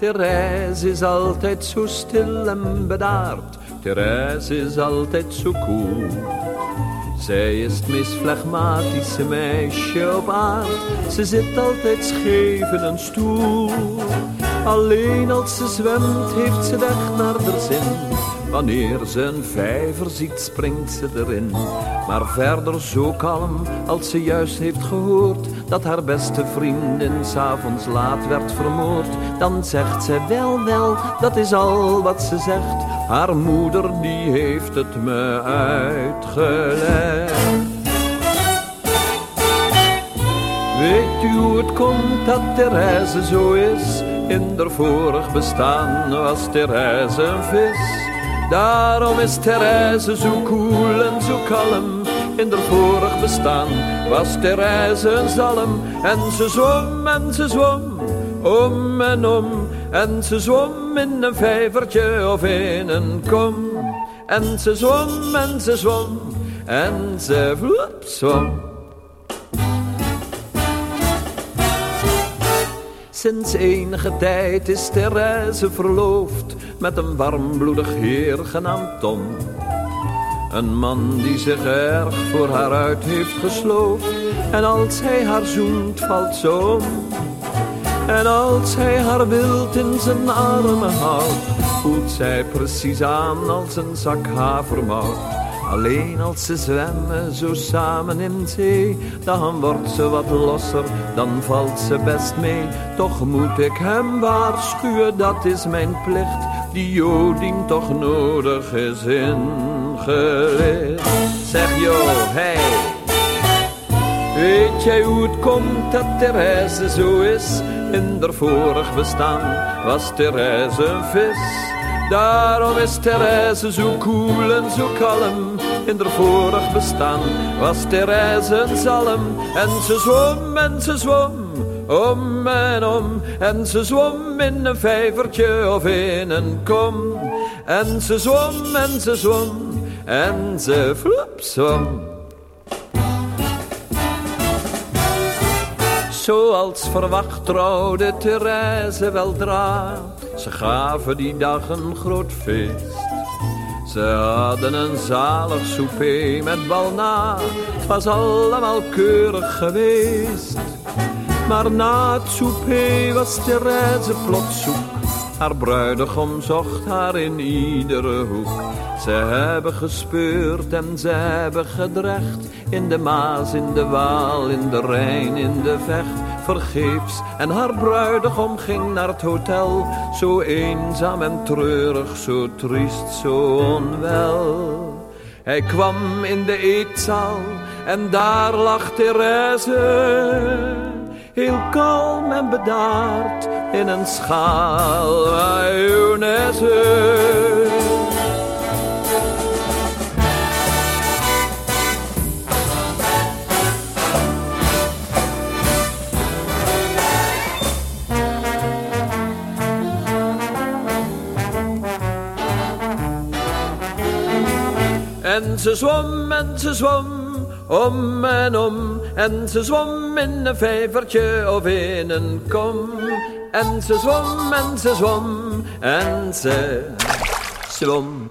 Therese is altijd zo stil en bedaard. Therese is altijd zo cool. Zij is het meest flegmatische meisje op aard. Ze zit altijd scheef in een stoel. Alleen als ze zwemt heeft ze weg naar de zin. Wanneer ze een vijver ziet, springt ze erin. Maar verder zo kalm als ze juist heeft gehoord dat haar beste vriendin s'avonds laat werd vermoord. Dan zegt ze wel, wel, dat is al wat ze zegt. Haar moeder die heeft het me uitgelegd. Weet u hoe het komt dat Therese zo is? In der vorig bestaan was Therese een vis. Daarom is Therese zo koel en zo kalm. In haar vorig bestaan was Therese een zalm. En ze zwom en ze zwom, om en om. En ze zwom in een vijvertje of in een kom. En ze zwom en ze zwom, en ze vloep zwom. Sinds enige tijd is Therese verloofd met een warmbloedig heer genaamd Tom. Een man die zich erg voor haar uit heeft gesloofd. En als hij haar zoent, valt ze om. En als hij haar wild in zijn armen houdt, voelt zij precies aan als een zak havermout. Alleen als ze zwemmen zo samen in zee, dan wordt ze wat losser, dan valt ze best mee. Toch moet ik hem waarschuwen, dat is mijn plicht, die joding toch nodig is ingelicht. Zeg joh, hey, weet jij hoe het komt dat Therese zo is? In der vorig bestaan was Therese een vis. Daarom is Therese zo koel en zo kalm. In haar vorig bestaan was Therese een zalm. En ze zwom en ze zwom, om en om. En ze zwom in een vijvertje of in een kom. En ze zwom en ze zwom, en ze vloep zwom. Zoals verwacht trouwde Therese weldra ze gaven die dag een groot feest. Ze hadden een zalig souper met bal na. Het was allemaal keurig geweest. Maar na het souper was Therese plots zoek. Haar bruidegom zocht haar in iedere hoek. Ze hebben gespeurd en ze hebben gedrecht. In de Maas, in de Waal, in de Rijn, in de Vecht vergeefs. En haar bruidegom ging naar het hotel, zo eenzaam en treurig, zo triest, zo onwel. Hij kwam in de eetzaal en daar lag Therese, heel kalm en bedaard in een schaal mayonaise. En ze zwom en ze zwom, om en om. En ze zwom in een vijvertje of in een kom. En ze zwom en ze zwom en ze zwom